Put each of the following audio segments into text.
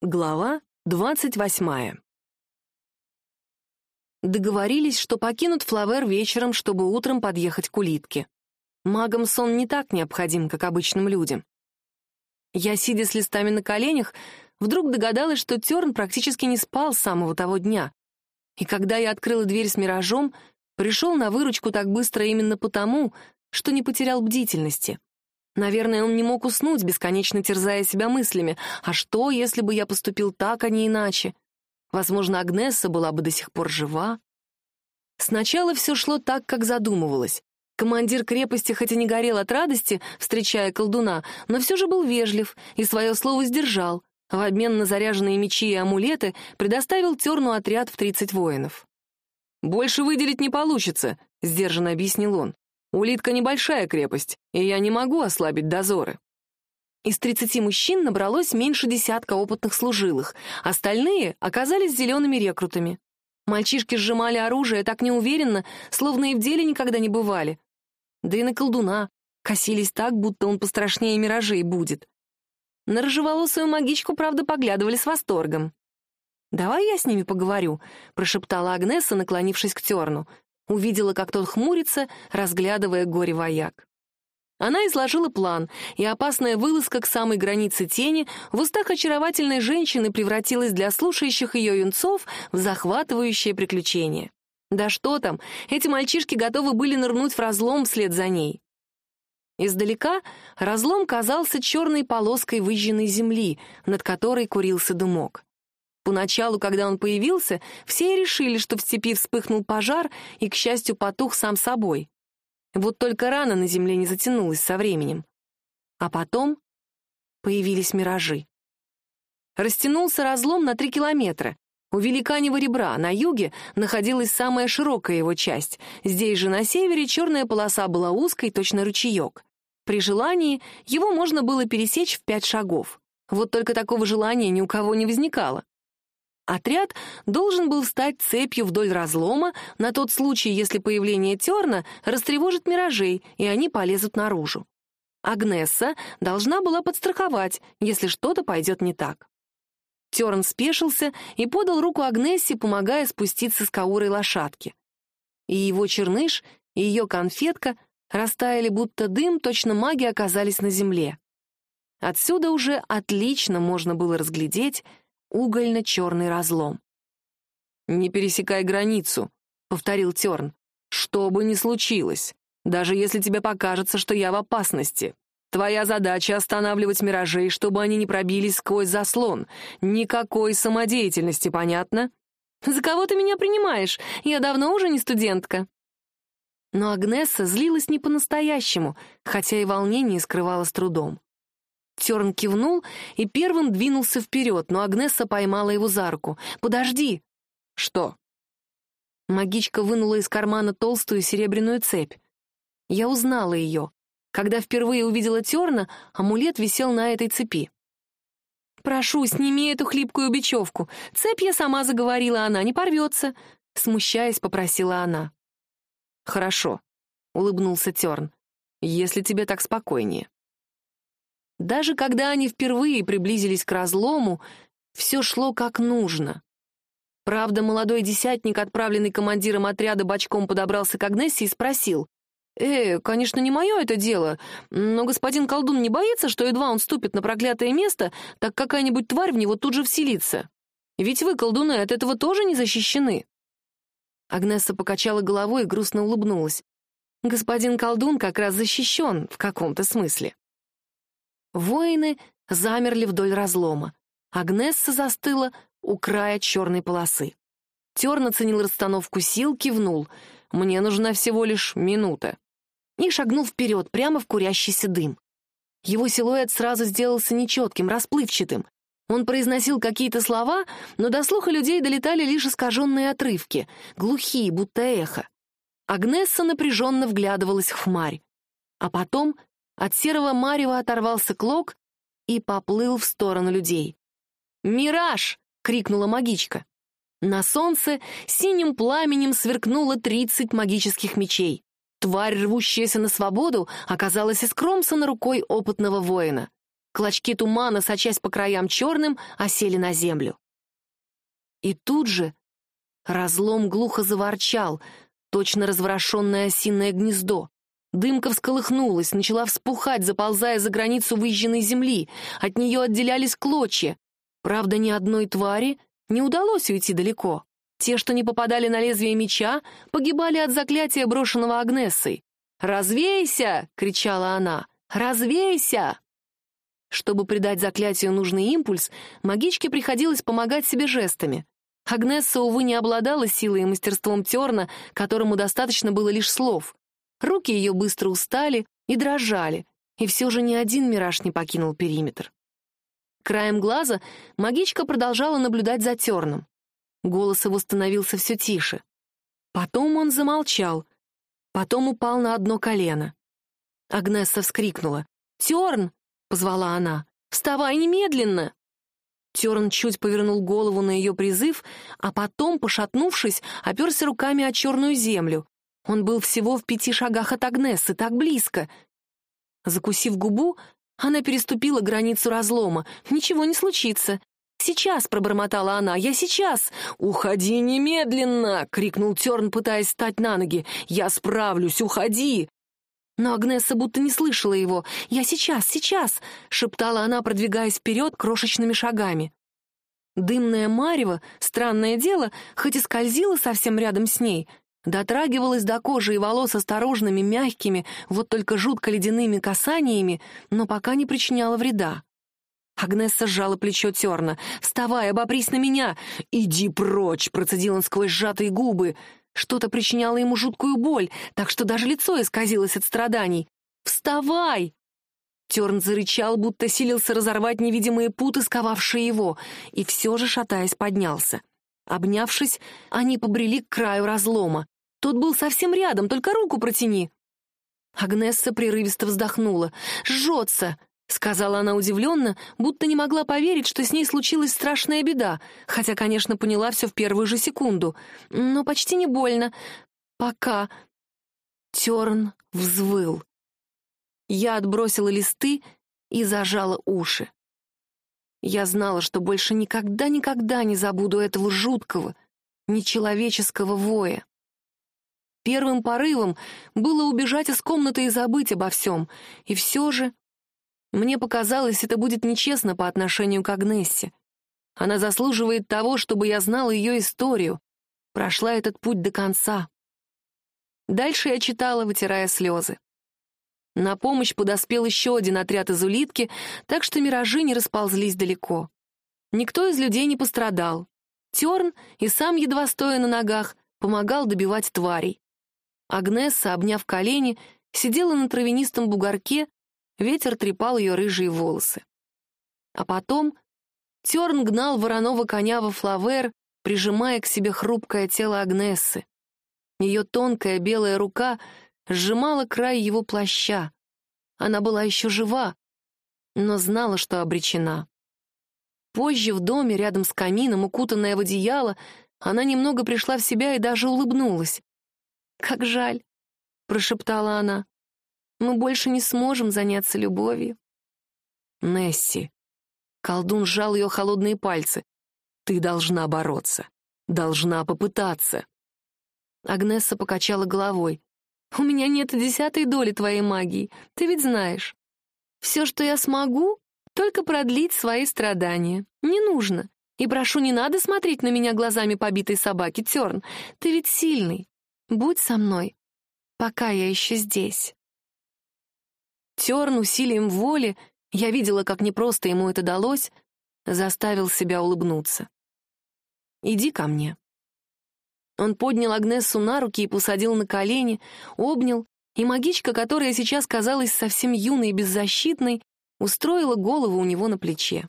Глава двадцать восьмая. Договорились, что покинут Флавер вечером, чтобы утром подъехать к улитке. Магам сон не так необходим, как обычным людям. Я, сидя с листами на коленях, вдруг догадалась, что Терн практически не спал с самого того дня. И когда я открыла дверь с миражом, пришел на выручку так быстро именно потому, что не потерял бдительности. Наверное, он не мог уснуть, бесконечно терзая себя мыслями. А что, если бы я поступил так, а не иначе? Возможно, Агнесса была бы до сих пор жива. Сначала все шло так, как задумывалось. Командир крепости хоть и не горел от радости, встречая колдуна, но все же был вежлив и свое слово сдержал. В обмен на заряженные мечи и амулеты предоставил Терну отряд в 30 воинов. «Больше выделить не получится», — сдержанно объяснил он. Улитка — небольшая крепость, и я не могу ослабить дозоры. Из тридцати мужчин набралось меньше десятка опытных служилых, остальные оказались зелеными рекрутами. Мальчишки сжимали оружие так неуверенно, словно и в деле никогда не бывали. Да и на колдуна косились так, будто он пострашнее миражей будет. На рыжеволосую магичку, правда, поглядывали с восторгом. «Давай я с ними поговорю», — прошептала Агнеса, наклонившись к Терну. Увидела, как тот хмурится, разглядывая горе-вояк. Она изложила план, и опасная вылазка к самой границе тени в устах очаровательной женщины превратилась для слушающих ее юнцов в захватывающее приключение. Да что там, эти мальчишки готовы были нырнуть в разлом вслед за ней. Издалека разлом казался черной полоской выжженной земли, над которой курился дымок. Поначалу, когда он появился, все решили, что в степи вспыхнул пожар и, к счастью, потух сам собой. Вот только рана на земле не затянулась со временем. А потом появились миражи. Растянулся разлом на три километра. У Великаньего ребра на юге находилась самая широкая его часть. Здесь же на севере черная полоса была узкой, точно ручеек. При желании его можно было пересечь в пять шагов. Вот только такого желания ни у кого не возникало. Отряд должен был встать цепью вдоль разлома на тот случай, если появление терна растревожит миражей, и они полезут наружу. Агнесса должна была подстраховать, если что-то пойдет не так. Терн спешился и подал руку Агнессе, помогая спуститься с каурой лошадки. И его черныш, и ее конфетка растаяли, будто дым, точно маги оказались на земле. Отсюда уже отлично можно было разглядеть, угольно-черный разлом. «Не пересекай границу», — повторил Терн. «Что бы ни случилось, даже если тебе покажется, что я в опасности. Твоя задача — останавливать миражей, чтобы они не пробились сквозь заслон. Никакой самодеятельности, понятно?» «За кого ты меня принимаешь? Я давно уже не студентка». Но Агнесса злилась не по-настоящему, хотя и волнение скрывала с трудом. Терн кивнул и первым двинулся вперед, но Агнесса поймала его за руку. «Подожди!» «Что?» Магичка вынула из кармана толстую серебряную цепь. Я узнала ее. Когда впервые увидела Терна, амулет висел на этой цепи. «Прошу, сними эту хлипкую бечевку. Цепь я сама заговорила, она не порвется», — смущаясь, попросила она. «Хорошо», — улыбнулся Терн, — «если тебе так спокойнее». Даже когда они впервые приблизились к разлому, все шло как нужно. Правда, молодой десятник, отправленный командиром отряда, бочком подобрался к Агнессе и спросил. «Э, конечно, не мое это дело, но господин колдун не боится, что едва он ступит на проклятое место, так какая-нибудь тварь в него тут же вселится? Ведь вы, колдуны, от этого тоже не защищены». Агнесса покачала головой и грустно улыбнулась. «Господин колдун как раз защищен в каком-то смысле». Воины замерли вдоль разлома. Агнесса застыла у края черной полосы. Терн оценил расстановку сил, кивнул. «Мне нужна всего лишь минута». И шагнул вперед, прямо в курящийся дым. Его силуэт сразу сделался нечетким, расплывчатым. Он произносил какие-то слова, но до слуха людей долетали лишь искаженные отрывки, глухие, будто эхо. Агнесса напряженно вглядывалась в хмарь. А потом от серого марева оторвался клок и поплыл в сторону людей. «Мираж!» — крикнула магичка. На солнце синим пламенем сверкнуло тридцать магических мечей. Тварь, рвущаяся на свободу, оказалась из Кромсона рукой опытного воина. Клочки тумана, сочась по краям черным, осели на землю. И тут же разлом глухо заворчал, точно разворошенное осиное гнездо. Дымка всколыхнулась, начала вспухать, заползая за границу выжженной земли. От нее отделялись клочья. Правда, ни одной твари не удалось уйти далеко. Те, что не попадали на лезвие меча, погибали от заклятия, брошенного Агнессой. «Развейся!» — кричала она. «Развейся!» Чтобы придать заклятию нужный импульс, магичке приходилось помогать себе жестами. Агнесса, увы, не обладала силой и мастерством Терна, которому достаточно было лишь слов. Руки ее быстро устали и дрожали, и все же ни один мираж не покинул периметр. Краем глаза магичка продолжала наблюдать за Терном. Голос его становился все тише. Потом он замолчал, потом упал на одно колено. Агнесса вскрикнула. «Терн!» — позвала она. «Вставай немедленно!» Терн чуть повернул голову на ее призыв, а потом, пошатнувшись, оперся руками о черную землю. Он был всего в пяти шагах от Агнессы, так близко. Закусив губу, она переступила границу разлома. «Ничего не случится. «Сейчас!» — пробормотала она. «Я сейчас!» «Уходи немедленно!» — крикнул Терн, пытаясь встать на ноги. «Я справлюсь! Уходи!» Но Агнесса будто не слышала его. «Я сейчас, сейчас!» — шептала она, продвигаясь вперед крошечными шагами. Дымное марево, странное дело, хоть и скользило совсем рядом с ней, дотрагивалась до кожи и волос осторожными, мягкими, вот только жутко ледяными касаниями, но пока не причиняла вреда. Агнесса сжала плечо Терна. «Вставай, обопрись на меня!» «Иди прочь!» — процедил он сквозь сжатые губы. Что-то причиняло ему жуткую боль, так что даже лицо исказилось от страданий. «Вставай!» Терн зарычал, будто силился разорвать невидимые путы, сковавшие его, и все же, шатаясь, поднялся. Обнявшись, они побрели к краю разлома. Тот был совсем рядом, только руку протяни. Агнесса прерывисто вздохнула. «Жжется!» — сказала она удивленно, будто не могла поверить, что с ней случилась страшная беда, хотя, конечно, поняла все в первую же секунду. Но почти не больно. Пока. Терн взвыл. Я отбросила листы и зажала уши. Я знала, что больше никогда-никогда не забуду этого жуткого, нечеловеческого воя. Первым порывом было убежать из комнаты и забыть обо всем, и все же мне показалось, это будет нечестно по отношению к Агнессе. Она заслуживает того, чтобы я знал ее историю, прошла этот путь до конца. Дальше я читала, вытирая слезы. На помощь подоспел еще один отряд из улитки, так что миражи не расползлись далеко. Никто из людей не пострадал. Терн и сам, едва стоя на ногах, помогал добивать тварей. Агнесса, обняв колени, сидела на травянистом бугорке, Ветер трепал ее рыжие волосы. А потом Терн гнал вороного коня во флавер, прижимая к себе хрупкое тело Агнессы. Ее тонкая белая рука сжимала край его плаща. Она была еще жива, но знала, что обречена. Позже в доме, рядом с камином, укутанная в одеяло, она немного пришла в себя и даже улыбнулась. «Как жаль», — прошептала она. Мы больше не сможем заняться любовью. Несси. Колдун сжал ее холодные пальцы. Ты должна бороться. Должна попытаться. Агнесса покачала головой. «У меня нет десятой доли твоей магии, ты ведь знаешь. Все, что я смогу, только продлить свои страдания. Не нужно. И прошу, не надо смотреть на меня глазами побитой собаки, Терн. Ты ведь сильный. Будь со мной, пока я еще здесь». Терн усилием воли, я видела, как непросто ему это далось, заставил себя улыбнуться. «Иди ко мне». Он поднял Агнессу на руки и посадил на колени, обнял, и магичка, которая сейчас казалась совсем юной и беззащитной, устроила голову у него на плече.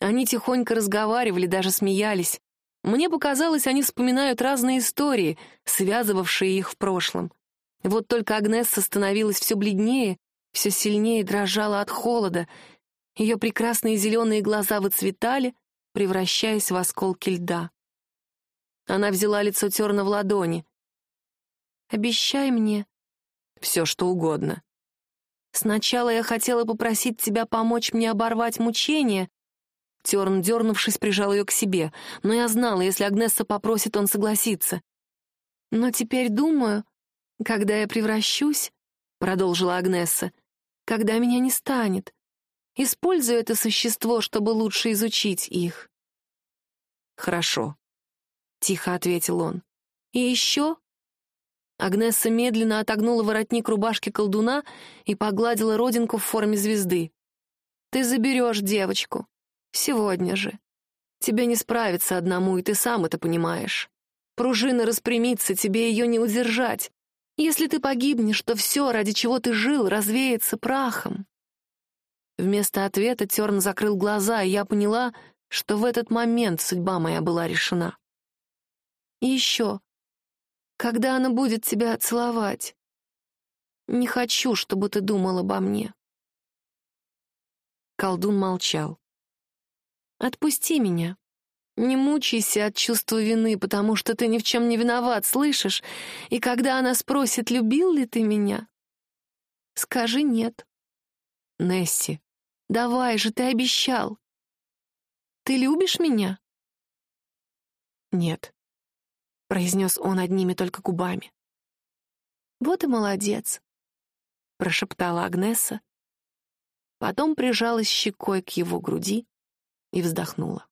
Они тихонько разговаривали, даже смеялись. Мне показалось, они вспоминают разные истории, связывавшие их в прошлом. Вот только Агнесса становилась все бледнее, все сильнее дрожала от холода. Ее прекрасные зеленые глаза выцветали, превращаясь в осколки льда. Она взяла лицо Терна в ладони. «Обещай мне...» «Все, что угодно». Сначала я хотела попросить тебя помочь мне оборвать мучения. Терн, дернувшись, прижал ее к себе, но я знала, если Агнесса попросит, он согласится. Но теперь думаю, когда я превращусь, — продолжила Агнесса, — когда меня не станет, использую это существо, чтобы лучше изучить их. «Хорошо», — тихо ответил он. «И еще Агнесса медленно отогнула воротник рубашки колдуна и погладила родинку в форме звезды. «Ты заберешь девочку. Сегодня же. Тебе не справиться одному, и ты сам это понимаешь. Пружина распрямится, тебе ее не удержать. Если ты погибнешь, то все, ради чего ты жил, развеется прахом». Вместо ответа Терн закрыл глаза, и я поняла, что в этот момент судьба моя была решена. И еще когда она будет тебя целовать. Не хочу, чтобы ты думал обо мне. Колдун молчал. Отпусти меня. Не мучайся от чувства вины, потому что ты ни в чем не виноват, слышишь? И когда она спросит, любил ли ты меня, скажи нет. Несси, давай же, ты обещал. Ты любишь меня? Нет произнес он одними только губами. «Вот и молодец», — прошептала Агнеса, потом прижалась щекой к его груди и вздохнула.